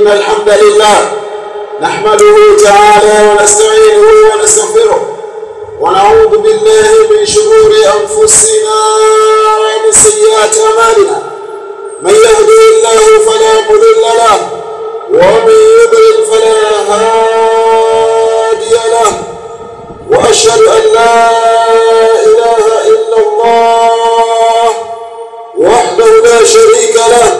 إن الحمد لله نحمده تعالى ونستعينه ونستغفره ونعوذ بالله من شرور أنفسنا ومن سيئات أعمالنا. من يهده الله فلا مضل له ومن يضلل فلا هادي له. وأشهد أن لا إله إلا الله وحده لا شريك له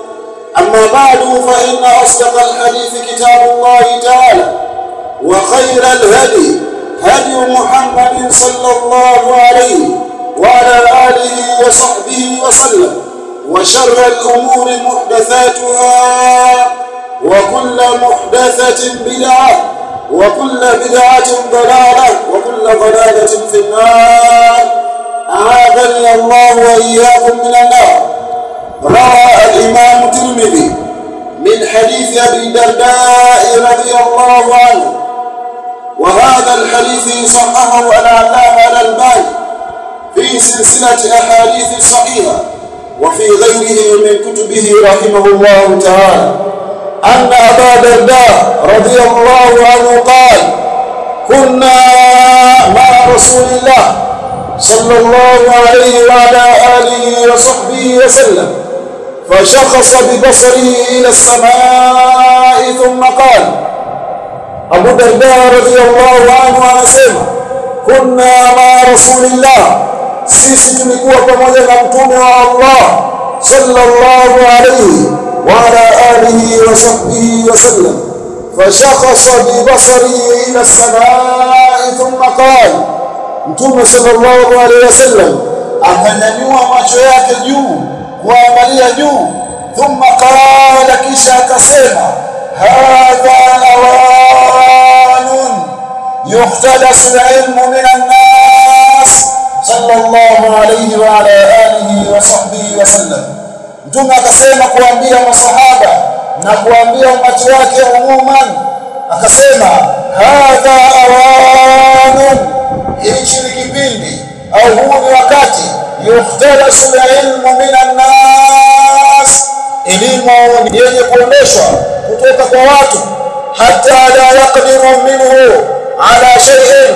أما بعد فإن أصدق الحديث كتاب الله تعالى وخير الهدي هدي محمد صلى الله عليه وعلى آله وصحبه وسلم وشر الأمور محدثاتها وكل محدثة بدعة وكل بدعة ضلالة وكل ضلالة في النار. أعاذني الله وإياكم من النار. روى الإمام الترمذي من حديث أبي الدرداء رضي الله عنه وهذا الحديث صححه العلامة الألباني في سلسلة أحاديث صحيحة وفي غيره من كتبه رحمه الله تعالى. أن أبا الدرداء رضي الله عنه قال كنا مع رسول الله صلى الله عليه وعلى آله وصحبه وسلم فشخص ببصره إلى السماء ثم قال أبو الدرداء رضي الله عنه أنا سيما كنا مع رسول الله. سيسي تلقوا كمجة على الله صلى الله عليه وعلى آله وصحبه وسلم. فشخص ببصره إلى السماء ثم قال نتون صلى الله عليه وسلم أهلني ومشيات اليوم kuangalia juu. Thumma qala kisha akasema hadha awanun yuhtadasu ilmu min annas sallallahu alayhi wa ala alihi wa sahbihi wa sallam. Mtume akasema kuambia masahaba na kuambia umati wake umuman akasema hadha awanun hichi ni kipindi au huu ni wakati yuhtalasu lilmu minan nas elimu yenye kuoneshwa kutoka kwa watu. Hata la yaqdiru minhu ala shay'in.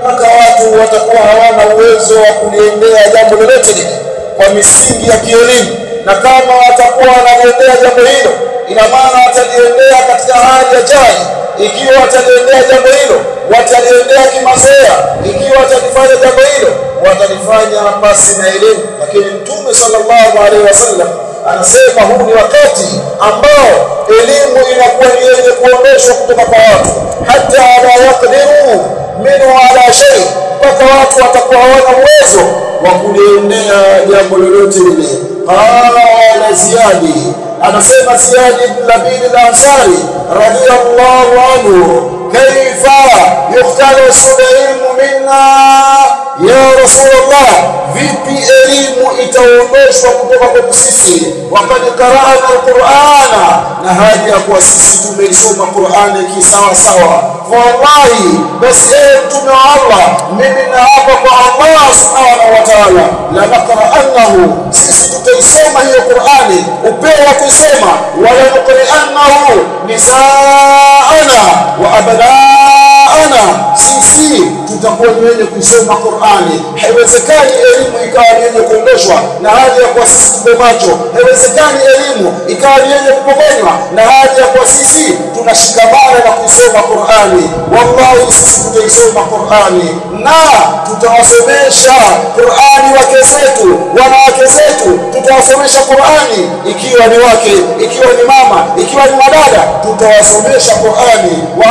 Mpaka watu watakuwa hawana uwezo wa kuliendea jambo lolote lile kwa misingi ya kielimu. Na kama watakuwa wanaliendea jambo hilo ina maana wataliendea katika hali ya jahili ikiwa wataliendea jambo hilo wataliendea kimazoea. Ikiwa watalifanya jambo hilo watalifanya pasi na elimu lakini mtume sallallahu alaihi wasallam anasema huu ni wakati ambao elimu inakuwa ni yenye kuondoshwa kutoka kwa watu. Hata la yaqdiru minhu ala shay mpaka watu watakuwa hawana uwezo wa kuliendea jambo lolote lile. Qala ziyadi anasema ziyadi ibn labid al-ansari radiyallahu anhu kaifa yukhtalu sudaimu minna? ya rasulullah vipi elimu itaondoshwa kutoka kwa sisi? Wakati karaa alqur'ana na haja ya kuwa sisi tumeisoma qur'ani kisawa sawa wallahi basi ee mtume wa allah mimi naapa kwa allah subhanahu wa ta'ala la naqra'annahu sisi tutaisoma hiyo qur'ani upewa kusoma wala nuqri'annahu nisaana wa abnaa tutakuwa ni wenye kuisoma qur'ani. Haiwezekani elimu ikawa ni yenye kuondoshwa na hali ya kuwa sisi tuko macho. Haiwezekani elimu ikawa ni yenye kupokonywa na hali ya kwa sisi tunashikamana na kusoma Qur'ani. Wallahi sisi tutaisoma Qur'ani na tutawasomesha Qur'ani wake zetu wanawake zetu. Tutawasomesha Qur'ani ikiwa ni wake ikiwa ni mama ikiwa ni madada. Tutawasomesha Qur'ani wa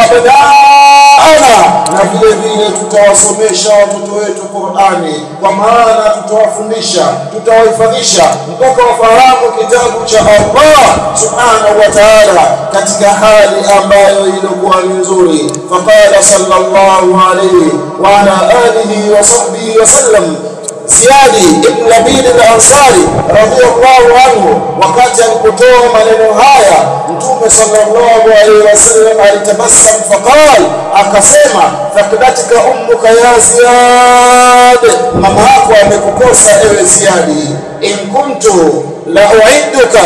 ana na vile vile tutawasomesha watoto wetu Qur'ani. Kwa maana tutawafundisha tutawahifadhisha mpaka wafahamu kitabu cha Allah subhanahu wa ta'ala katika hali ambayo ilikuwa nzuri. Faqala sallallahu alayhi wa ala alihi wa sahbihi wa sallam Ziyadi ibn Labid al-Ansari radhiyallahu anhu wakati alipotoa maneno haya Mtume sallallahu alaihi wasallam alitabassam faqal akasema fakadatika ummuka ya Ziyad. Mama yako amekukosa ewe Ziyadi. In kuntu la uidduka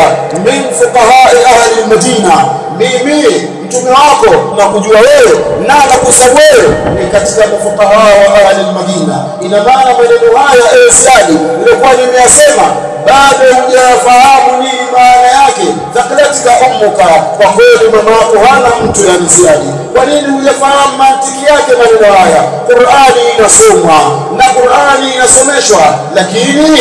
min fuqaha'i ahli al-Madina. Mimi mtume wako na kujua wewe na nakusa wewe. Ni katika mafukaha wa ahli al-Madina. Ina maana maneno haya ewe Sadi nilikuwa nimeyasema. Bado hujafahamu nini maana yake. Thakalatika ummuka. Kwa kweli mama yako hana mtu ya mziadi. kwa nini hujafahamu mantiki yake maneno haya? Qur'ani inasomwa na Qur'ani inasomeshwa. Lakini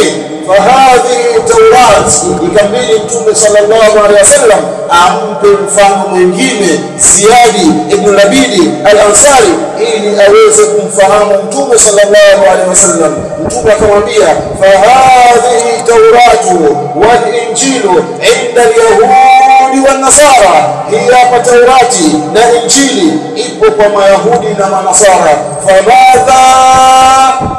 fahadhi taurat ikabidi mtume sallallahu alaihi wasallam ampe mfano mwingine Ziyadi ibn Labidi al-Ansari ili aweze kumfahamu mtume sallallahu alaihi wasallam. Mtume akamwambia fahadhihi tauratu wal injilu inda al-yahudi wan nasara. Hii hapa taurati na injili ipo kwa mayahudi na manasara. Famadha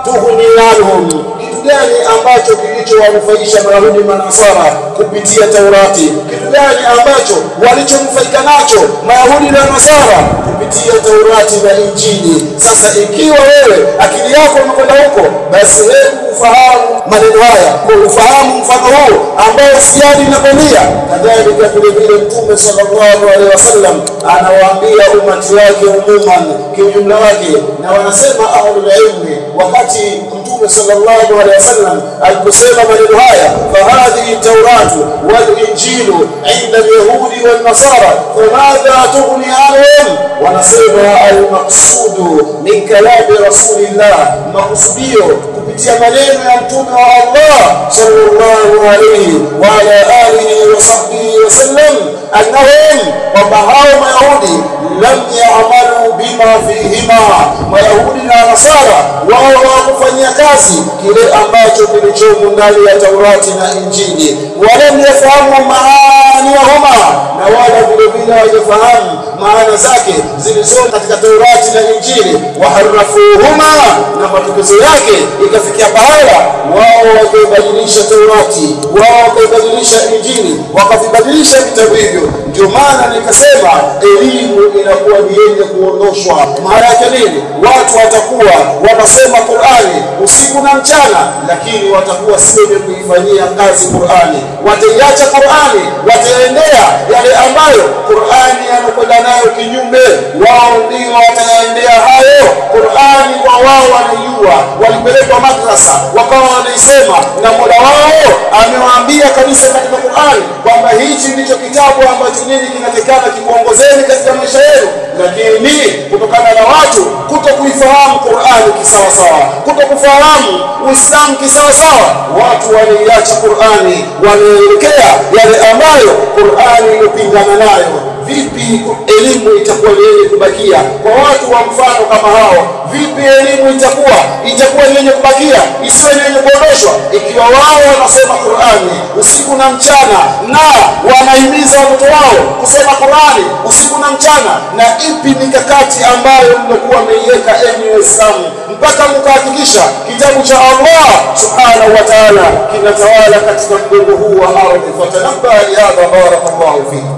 tughni anhum gani ambacho kilichowanufaisha mayahudi manasara kupitia taurati? Kitu gani ambacho walichonufaika nacho mayahudi na nasara kupitia taurati na injili? Sasa ikiwa wewe akili yako imekwenda huko basi hebu ufahamu maneno haya kwa ufahamu mfano huu ambao siadi inakwambia kadhalika vile vile mtume sallallahu alaihi wasallam anawaambia umati wake umuman kiujumla wake. Na wanasema ahlul ilmi wakati mtume sallallahu alaihi wasallam aliposema maneno haya fahadhihi tauratu wal inda alyahudi nasara famadha tughni anhum? Wanasema almaqsudu min kalami rasulillah makusudio kupitia maneno ya mtume wa Allah sallallahu alayhi wa alihi wa sahbihi wasallam annahum kwamba hao mayahudi lam ya'malu bima fihima. Mayahudi na nasara wao hawakufanyia kazi kile ambacho kilichomo ndani ya Taurati na Injili. Walam yafahamu maani huma na wala vile vile hawajafahamu maana zake zilizomo katika Taurati na Injili waharafuhuma na matukizo yake ikafikia pahala wao wakaibadilisha Taurati wao wakaibadilisha Injili wakavibadilisha vitabu hivyo ndio maana nikasema elimu inakuwa ni yenye kuondoshwa. Maana yake nini? Watu watakuwa wanasema Qur'ani usiku na mchana lakini watakuwa si wenye kuifanyia kazi Qur'ani. Wataiacha Qur'ani wataendea yale ambayo Qur'ani yanakwenda nayo kinyume. Wao ndio wataendea hayo. Qur'ani kwa wao wanaijua. Walipelekwa madrasa wakawa wanaisema na Mola wao amewaambia kabisa katika Qur'ani kwamba hichi ndicho kitabu ambacho nini kinatekana kikuongozeni katika maisha yenu lakini kutokana na watu kuto kuifahamu Qur'ani kisawasawa kuto kufahamu Uislamu kisawasawa. Watu waliacha Qur'ani wanaelekea yale ambayo Qur'ani inapingana nayo vipi elimu itakuwa ni yenye kubakia? Kwa watu wa mfano kama hao vipi elimu itakuwa? Itakuwa ni yenye kubakia? Isiwe ni yenye kuondoshwa ikiwa wao wanasoma Qur'ani usiku na mchana na wanahimiza watoto wao kusoma Qur'ani usiku na mchana na ipi mikakati ambayo mlikuwa mmeiweka enyi waislamu mpaka mkahakikisha kitabu cha Allah subhanahu wa ta'ala kinatawala katika mgongo huu wa ardhi fatanabba lihadha barakallahu fikum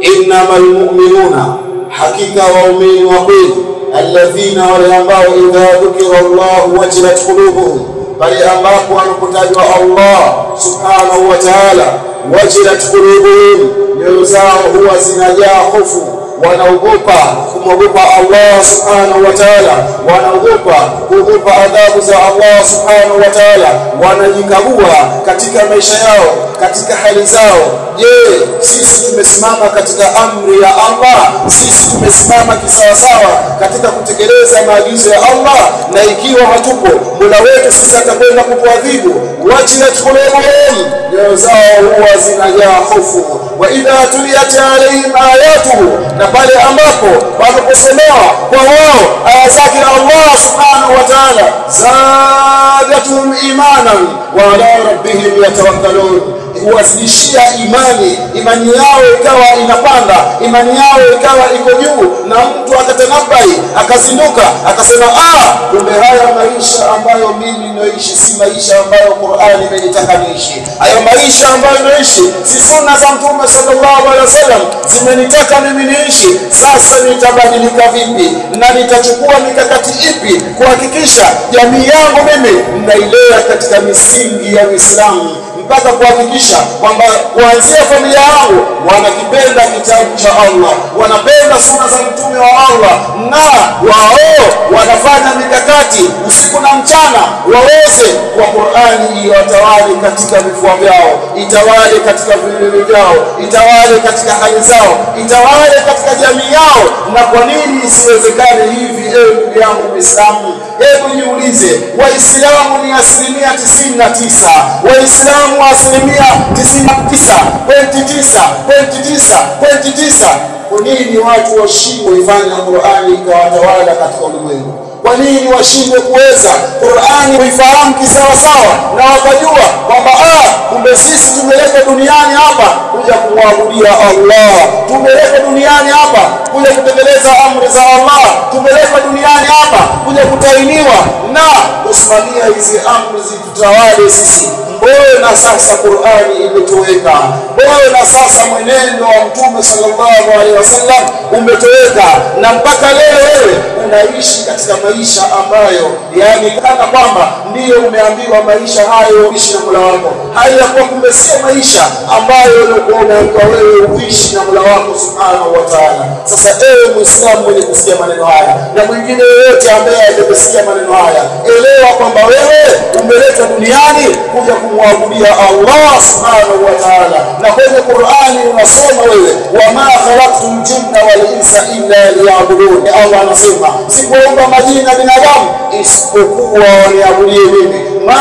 innama almu'minuna hakika waumini wa kweli alladhina wale ambao idha dhukira Allah wajilat qulubuhum pale ambapo anapotajwa Allah subhanahu wa ta'ala wajilat qulubuhum nyoyo zao huwa zinajaa hofu wanaogopa kumwogopa Allah subhanahu wa ta'ala wanaogopa kuogopa adhabu za Allah subhanahu wa ta'ala wanajikagua katika maisha yao katika hali zao je sisi tumesimama katika amri ya Allah. Sisi tumesimama kisawasawa katika kutekeleza maagizo ya Allah. Na ikiwa hatupo Mola wetu sisi atakwenda kutuadhibu wajilat qulubuhum nyoyo zao huwa zinajaa hofu. Wa idha tuliyat alaihim ayatuhu na pale ambapo wanaposomewa kwa wao aya zake Allah subhanahu wa ta'ala zadatuhum imanan wa ala rabbihim yatawakkalun kuwazidishia imani. Imani yao ikawa inapanda imani yao ikawa iko juu na mtu akatanabai akazinduka akasema ah kumbe haya maisha ambayo mimi naishi si maisha ambayo Qur'ani imenitaka niishi. Haya maisha ambayo naishi si sunna za mtume sallallahu alaihi wasallam zimenitaka mimi niishi. Sasa nitabadilika vipi? Na nitachukua mikakati ipi kuhakikisha jamii yangu mimi ninailea katika misingi ya Uislamu mpaka kuhakikisha kwamba kuanzia familia yangu wanakipenda kitabu cha Allah wanapenda sunna za mtume wa Allah na wao wanafanya mikakati usiku na mchana waweze kwa Qur'ani iwatawale katika vifua vyao itawale katika vilele vyao itawale katika hali zao itawale katika jamii yao. Na kwa nini isiwezekane hivi ndugu yangu Muislamu hebu niulize waislamu ni asilimia 99 waislamu asilimia 99.9.9.9 kwa nini watu washindwe ifanye Qur'ani ikawatawala katika ulimwengu kwa nini washindwe kuweza? Qur'ani kuifahamu kisawasawa na wakajua kwamba ah kumbe sisi tumeletwa duniani hapa kuja kumwabudia Allah. Tumeletwa duniani hapa kuja kutekeleza amri za Allah. Tumeletwa duniani hapa kuja kutainiwa. Na kusimamia hizi amri zitutawale sisi mbona sasa Qur'ani imetoweka. Mbona sasa mwenendo wa mtume sallallahu alaihi wasallam umetoweka. Na mpaka leo wewe unaishi katika maisha ambayo yani kana kwamba ndiyo umeambiwa maisha hayo uishi na Mola wako. Hali ya kuwa kumbe sio maisha ambayo ulikuwa unaambiwa wewe uishi na Mola wako subhanahu wa ta'ala. Sasa ewe muislamu mwenye kusikia maneno haya na mwingine yoyote ambaye hajakusikia maneno haya elewa kwamba wewe umeletwa duniani kuja kumwabudia Allah subhanahu wa ta'ala. Na kwenye Qur'ani unasoma wewe wama khalaqtul jinna wal insa illa liya'budun. Allah anasema sikuumba majina na binadamu isipokuwa waniabudie mimi. Ma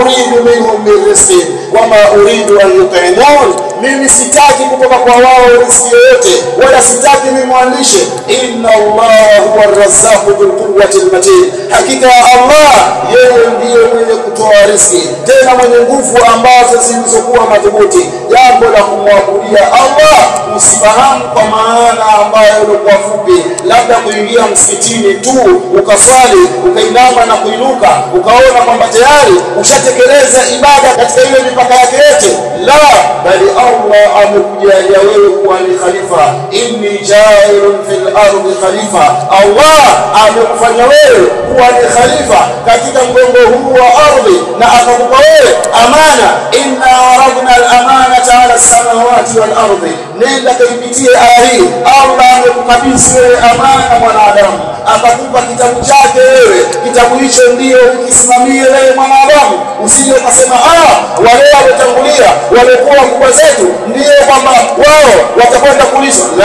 uridu minhum min rizqin wama uridu an yut'imun mimi sitaki kutoka kwa wao riziki yoyote wala sitaki nimwandishe inna Allah huwa ar-razzaqu dhul quwwati al-matin. Hakika ya Allah yeye ndiye mwenye kutoa riziki tena mwenye nguvu ambazo zilizokuwa madhubuti. Jambo la kumwabudia Allah usifahamu kwa maana ambayo ilikuwa fupi. Labda kuingia msikitini tu ukaswali ukainama na kuinuka ukaona kwamba tayari ushatekeleza ibada katika ile mipaka yake yote. La bali Allah amekujalia wewe kuwa ni khalifa. Inni jailun fil ardi khalifa. Allah amekufanya wewe kuwa ni khalifa katika mgongo huu wa ardhi na akakupa wewe amana. Inna aradna al-amanata ala as-samawati wal ardi. Nenda kaipitie aya hii. Allah amekukabidhi wewe amana mwanadamu. Akakupa kitabu chake wewe. Kitabu hicho ndio ukisimamie wewe mwanadamu. Usije ukasema ah wale waliotangulia walikuwa kubwa zetu ndio kwamba wao watakwenda kulisa la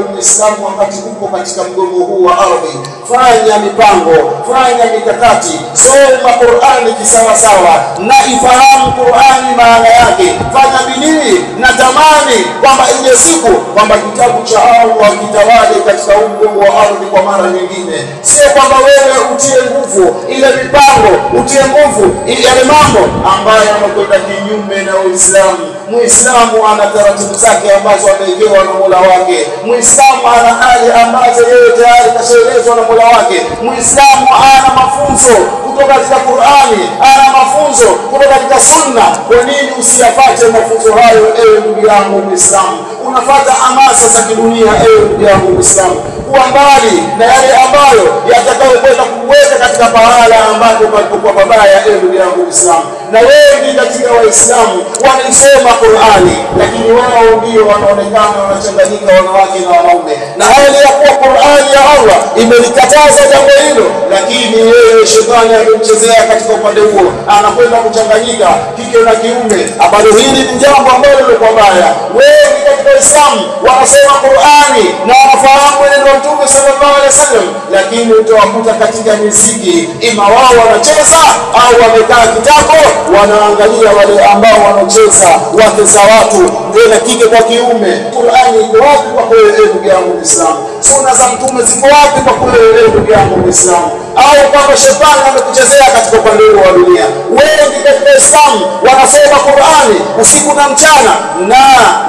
Muislamu wakati uko katika mgongo huu wa ardhi. Fanya mipango fanya mikakati. Soma Qur'ani kisawa sawa na ifahamu Qur'ani maana yake. Fanya bidii na tamani kwamba ije siku kwamba kitabu cha Allah kitawale katika mgongo wa ardhi kwa mara nyingine. Sio kwamba wewe utie nguvu ile mipango utie nguvu yale mambo ambayo yanakwenda kinyume na Uislamu muislamu ana taratibu zake ambazo amewekewa na mola wake. Muislamu ana hali ambazo yeye tayari kashaelezwa na mola wake. Muislamu ana mafunzo kutoka katika qurani ana mafunzo kutoka katika sunna. Kwa nini usiyafate mafunzo hayo ewe ndugu yangu muislamu unafata amasa za kidunia ewe ndugu yangu muislamu. Kuwa mbali na yale ambayo yatakayokwenda kuweka katika pahala ambapo palipokuwa pabaya ewe ndugu yangu muislamu. Na wengi katika waislamu wanaisoma qurani lakini wao ndio wanaonekana wanachanganyika wanawake na wanaume. Na hali ya kuwa qurani ya allah imelikataza jambo hilo lakini yeye shetani amemchezea katika upande huo anakwenda kuchanganyika kike na kiume. Ambalo hili ni jambo ambalo liko baya wengi katika waislamu wanasoma qurani na wanafahamu mwenendo wa mtume sallallahu alaihi wasallam lakini utawakuta katika miziki. Ima wao wanacheza au wamekaa kitako wanaangalia wale ambao wanacheza wake za watu na kike kwa kiume. Qurani iko wapi kwa kweli ndugu yangu muislamu? Sunna za mtume ziko wapi kwa kweli ndugu yangu muislamu? Au kwamba shetani amekuchezea katika upande wa dunia? Wengi katika islamu wanasoma qurani usiku na mchana na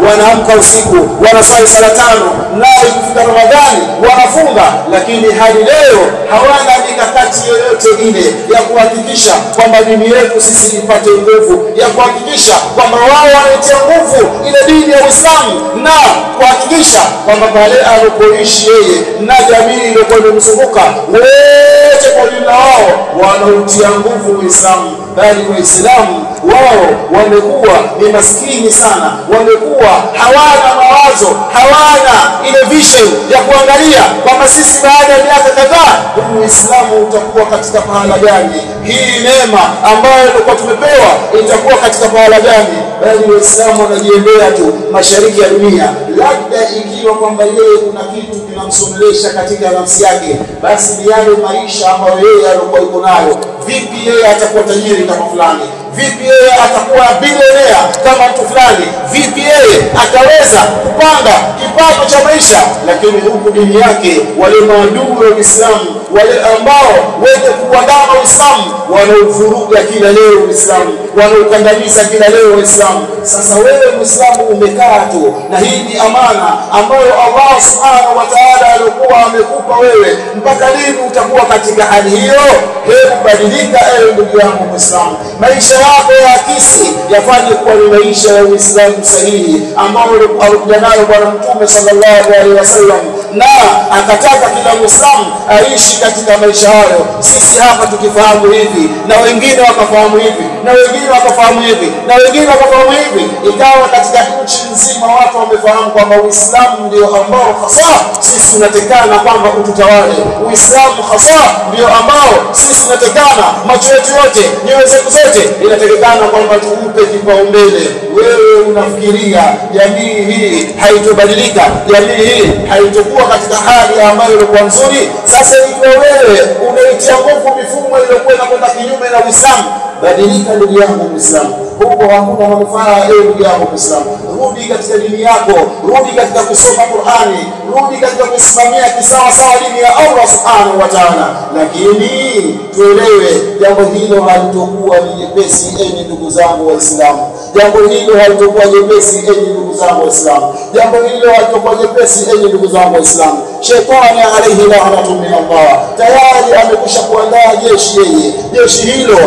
wanaamka usiku wanaswali sala tano na ikifika ramadhani wanafunga lakini hadi leo hawana mikakati yoyote ile ya kuhakikisha kwamba dini yetu sisi ipate nguvu ya kuhakikisha kwamba wao wanaitia nguvu ile dini ya uislamu na kuhakikisha kwamba pale alipoishi yeye na jamii iliyokuwa imemzunguka wote kwa ujumla wao wanautia nguvu uislamu bali waislamu wao wamekuwa ni maskini sana. Wamekuwa hawana mawazo hawana ile vision ya kuangalia kwamba sisi baada ya miaka kadhaa uislamu utakuwa katika pahala gani? Hii neema ambayo tulikuwa tumepewa itakuwa katika pahala gani? Bali waislamu wanajiendea tu mashariki ya dunia. Labda ikiwa kwamba yeye kuna kitu kinamsomelesha katika nafsi yake basi ni yale maisha ambayo yeye alikuwa yuko nayo. Vipi yeye atakuwa tajiri kama fulani vipi yeye atakuwa bilionea kama mtu fulani? Vipi yeye ataweza kupanga kipato cha maisha? Lakini huku dini yake wale maadui wa Uislamu wale ambao wenye kuwadama Uislamu wanaovuruga kila leo Uislamu wanaokandamiza kila leo Uislamu. Sasa wewe Muislamu umekaa tu na hii ni amana ambayo Allah subhanahu wa ta'ala alikuwa amekupa wewe. Mpaka lini utakuwa katika hali hiyo? Hebu badilika ewe ndugu yangu Muislamu. Maisha yako ya kisi yafanye kuwa ni maisha ya Uislamu sahihi ambao alikuja nayo bwana Mtume sallallahu alaihi wasallam na akataka kila Muislamu aishi katika maisha hayo. Sisi hapa tukifahamu hivi na wengine wakafahamu hivi na wengine wakafahamu hivi na wengine wakafahamu hivi. Ikawa katika nchi nzima watu wamefahamu kwamba Uislamu ndio ambao hasa sisi tunatekana kwamba ututawale. Uislamu hasa ndio ambao sisi tunatekana. Macho yetu yote nyoyo zetu zote inatekana kwamba tuupe kipaumbele. Wewe unafikiria jamii hii haitobadilika jamii hii haitokuwa katika hali ambayo ilikuwa nzuri. Sasa ikiwa wewe umeitia nguvu mifumo iliyokuwa inakwenda kinyume na Uislamu badilika ndugu yangu Muislamu. Huko hakuna manufaa ewe ndugu yangu Muislamu. Rudi katika dini yako rudi katika kusoma Qur'ani rudi katika kusimamia kisawa sawa dini ya Allah subhanahu wa ta'ala. Lakini tuelewe jambo hilo halitokuwa ni jepesi enyi ndugu zangu waislamu. Jambo hilo halitokuwa jepesi enyi ndugu zangu waislamu. Jambo hilo halitokuwa jepesi enyi ndugu zangu waislamu. Shetani alayhi laanatu min Allah. Tayari amekwisha kuandaa jeshi yeye. Jeshi hilo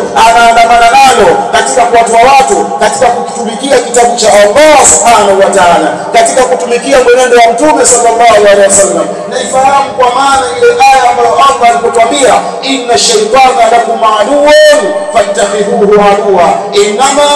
anaandamana nalo katika kuwatoa watu katika kutumikia kitabu cha Allah subhanahu wa ta'ala katika kutumikia mwenendo wa mtume sallallahu alaihi wasallam. Na ifahamu kwa maana ile aya ambayo Allah alipotwambia inna shaytana lakum aduwwun fattakhidhuhu aduwwa inma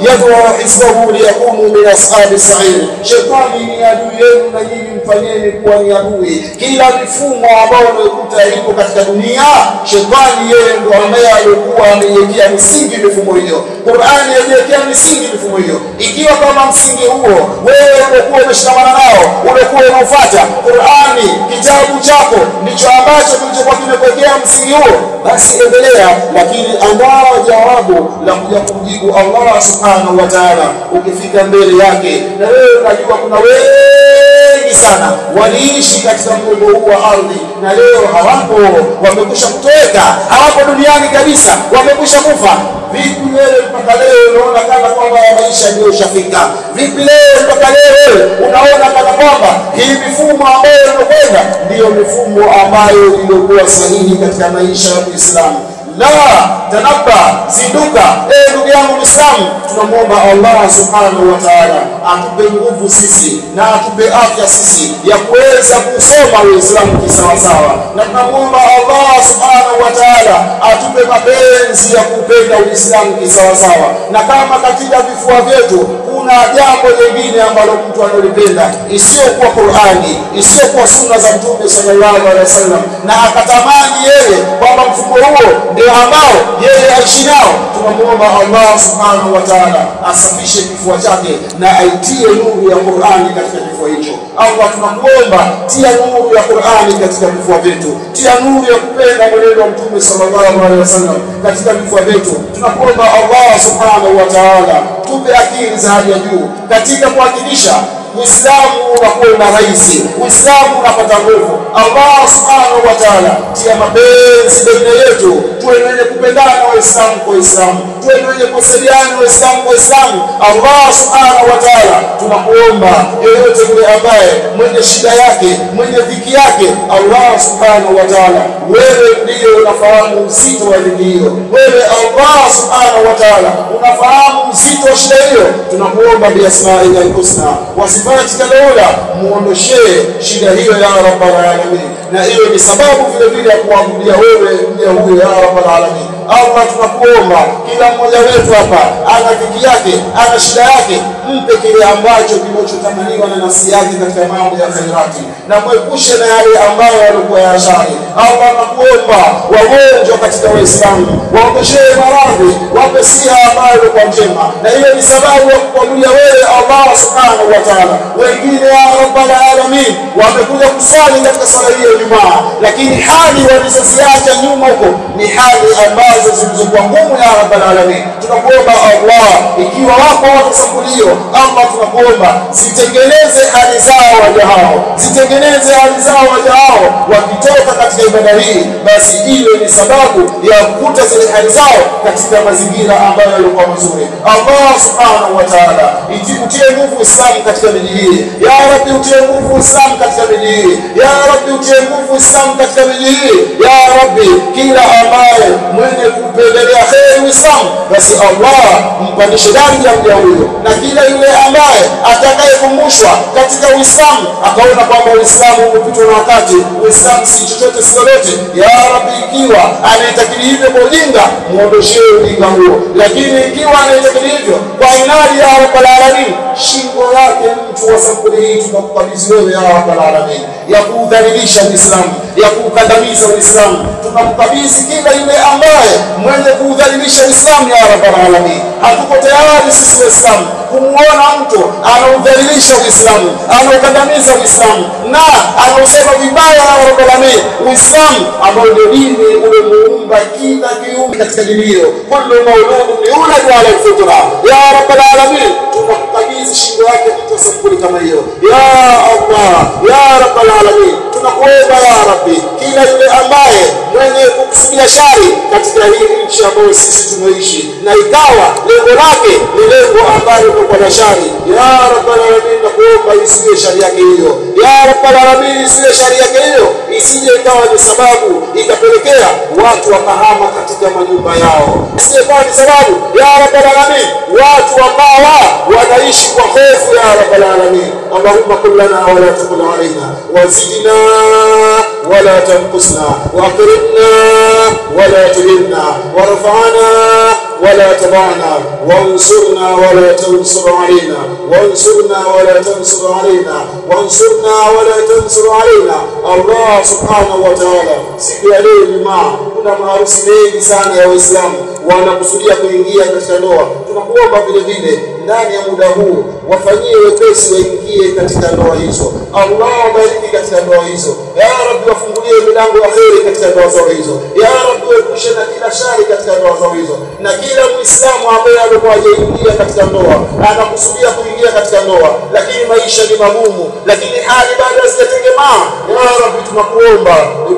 yad'u hizbahu liyakunu min ashabi sa'ir. Shaytani ni adui yenu na nyinyi mfanyeni kuwa ni adui. Kila mfumo ambao unaikuta iko katika dunia shetani yeye ndo ambaye alikuwa ameiwekea misingi mifumo hiyo. Qur'ani haiwekea misingi mifumo hiyo. Ikiwa kama msingi huo wewe ulikuwa umeshikamana nao ulikuwa unafuata Qur'ani kitabu chako ndicho ambacho kilichokuwa kimekuwekea msingi huo basi endelea lakini andaa jawabu la kuja kumjibu Allah subhanahu wa ta'ala. Ukifika mbele yake na wewe unajua kuna wengi sana waliishi katika mgongo huu wa ardhi na leo hawapo wamekwisha kutoweka hawapo duniani kabisa wamekwisha kufa. Vipi wewe mpaka leo unaona kana kwamba maisha ndio ushafika vipi leo mpaka leo wewe unaona kana kwamba hii mifumo ambayo inakwenda ndiyo mifumo ambayo iliyokuwa sahihi katika maisha ya Uislamu la tanabba zinduka. Eh ndugu yangu Muislamu tunamuomba Allah subhanahu wa ta'ala atupe nguvu sisi na atupe afya sisi ya kuweza kusoma Uislamu kisawasawa. Na tunamuomba Allah subhanahu wa ta'ala atupe mapenzi ya kupenda Uislamu kisawasawa. Na kama katika vifua vyetu kuna jambo lingine ambalo mtu analipenda isiyokuwa Qur'ani isiyokuwa sunna za Mtume sallallahu alaihi wasallam na akatamani yeye kwamba mfumo huo ndio ambao yeye aishi nao. Tunamwomba Allah subhanahu wa ta'ala asafishe kifua chake na aitie nuru ya Qur'ani katika kifua hicho. Allah tunamuomba tia nuru ya Qur'ani katika vifua vyetu. Tia nuru ya kupenda mwenendo wa Mtume sallallahu alaihi wasallam katika vifua vyetu. Tunakuomba Allah subhanahu wa ta'ala tupe akili za hali ya juu katika kuhakikisha Uislamu unakuwa rahisi, Uislamu unapata nguvu. Allah subhanahu wa ta'ala tia mapenzi baina yetu, tuwe wenye kupendana Waislamu kwa Waislamu, tuwe wenye kusaidiana Waislamu kwa Waislamu. Allah subhanahu wa ta'ala tunakuomba yeyote yule ambaye mwenye shida yake, mwenye dhiki yake, Allah subhanahu wa ta'ala, wewe ndiyo unafahamu uzito wa dhiki hiyo, wewe Allah subhanahu wa ta'ala unafahamu uzito wa shida hiyo. Tunakuomba biasmaika alhusna wasifatika dola muondoshee shida hiyo ya rabbal alamin na hiyo ni sababu vile vile ya kuabudia wewe mja huyo ya rabbal alamin Allah tunakuomba kila mmoja wetu hapa ana dhiki yake ana shida yake mpe kile ambacho kinachotamaniwa na nafsi yake katika mambo ya khairati. Na mwepushe na yale ambayo yalikuwa ya shari Allah tunakuomba wagonjwa katika Waislamu waondoshee maradhi wape siha ambayo ilikuwa njema. Na hiyo ni sababu ya kuabudia wewe Allah subhanahu wa ta'ala. Wengine ya rabbal alamin wamekuja kusali katika sala hiyo Jumaa, lakini hali walizoziacha nyuma huko ni hali ambazo zilizokuwa ngumu ya rabbal alamin. Tunakuomba Allah ikiwa wako watu sakulio ama tunakuomba zitengeneze hali zao waja hao. Zitengeneze hali zao waja hao. Wakitoka katika ibada hii basi iwe ni sababu ya kukuta zile hali zao katika mazingira ambayo yalikuwa mazuri. Allah subhanahu wa ta'ala utie nguvu Uislamu katika miji hii. Ya Rabbi utie nguvu Uislamu katika miji hii. Ya Rabbi utie nguvu Uislamu katika miji hii. Ya Rabbi kila ambaye mwenye kupendelea heri Uislamu basi Allah mpandishe daraja mja huyo. Na kila yule ambaye atakayekumbushwa katika Uislamu akaona kwamba Uislamu umepitwa na wakati Uislamu si chochote si lolote. Ya Rabbi ikiwa anaitakidi hivyo kwa ujinga muondoshee ujinga huo. Lakini ikiwa anaitakidi hivyo kwa inadi ya Rabbal Alamin shingo yake mtu wa sampuli hii tunakukabidhi wewe ya Rabbal Alamin. Ya kuudhalilisha Uislamu ya kuukandamiza Uislamu tunakukabidhi kila yule ambaye mwenye kuudhalilisha Uislamu ya Rabbal Alamin hatuko tayari sisi Waislamu kumuona mtu anaudhalilisha Uislamu anaukandamiza Uislamu na anausema vibaya ya Rabbal Alamin Uislamu ambao ndio dini uliomuumba kila kiumbe katika dini hiyo. Kullu mauludun yuladu ala alfitra ya Rabbal Alamin tunakukabidhi shingo yake mtu kama hiyo. Ya Allah ya Rabbal Alamin tunakuomba ya Rabbi. Kila yule ambaye mwenye kukusudia shari katika hii nchi ambayo sisi tunaishi na ikawa lengo lake ni lengo ambayo kwa na shari. Ya Rabbal Alamin nakuomba isiwe shari yake hiyo. Ya Rabbal Alamin isiwe shari yake hiyo. Isije ikawa ni sababu ikapelekea watu wakahama katika majumba yao. Isije ikawa ni sababu ya Rabbal Alamin watu wakawa wanaishi kwa hofu ya Rabbal Alamin. Allahumma kullana wa la tukul alaina wazidna ولا تنقصنا واكرمنا ولا تهنا وارفعنا ولا تضعنا وانصرنا ولا تنصر علينا وانصرنا ولا تنصر علينا وانصرنا ولا تنصر علينا. الله سبحانه وتعالى ya leo Kuna maharusi mengi sana ya Waislamu wanakusudia kuingia katika ndoa. Tunakuomba vile vile ndani ya muda huu wafanyie wepesi waingie katika ndoa hizo. Allah wabariki katika ndoa hizo. Ya rabbi wafungulie milango ya heri katika ndoa zao hizo. Ya rabbi waepushe na kila shari katika ndoa zao hizo. Na kila muislamu ambaye alikuwa hajaingia katika ndoa anakusudia kuingia katika ndoa lakini maisha ni magumu lakini hali bado hazijatengemaa. Ya rabbi tunakuomba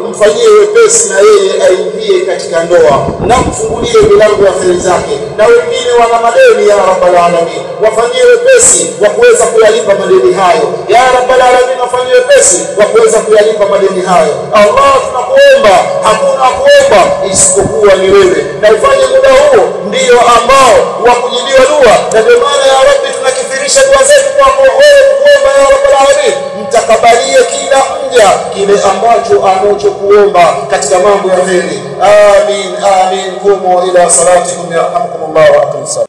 umfanyie wepesi na yeye aingie katika ndoa na mfungulie milango ya kheri zake. Na wengine wana madeni ya rabbal alamin wafanyie wepesi wa kuweza kuyalipa madeni hayo. Ya rabbal alamin wafanyie wepesi wa kuweza kuyalipa madeni hayo. Allah tunakuomba hakuna kuomba isipokuwa ni wewe. Na ufanye muda huo ndio ambao wa kujibiwa dua na ndio maana ya rabbi tunakithirisha dua zetu kwa wewe kuomba ya rabbal alamin. Mtakabalie kila mja kile ambacho anachokuomba katika mambo ya heri amin amin. Kumu ila salatikum yarhamukumullah wa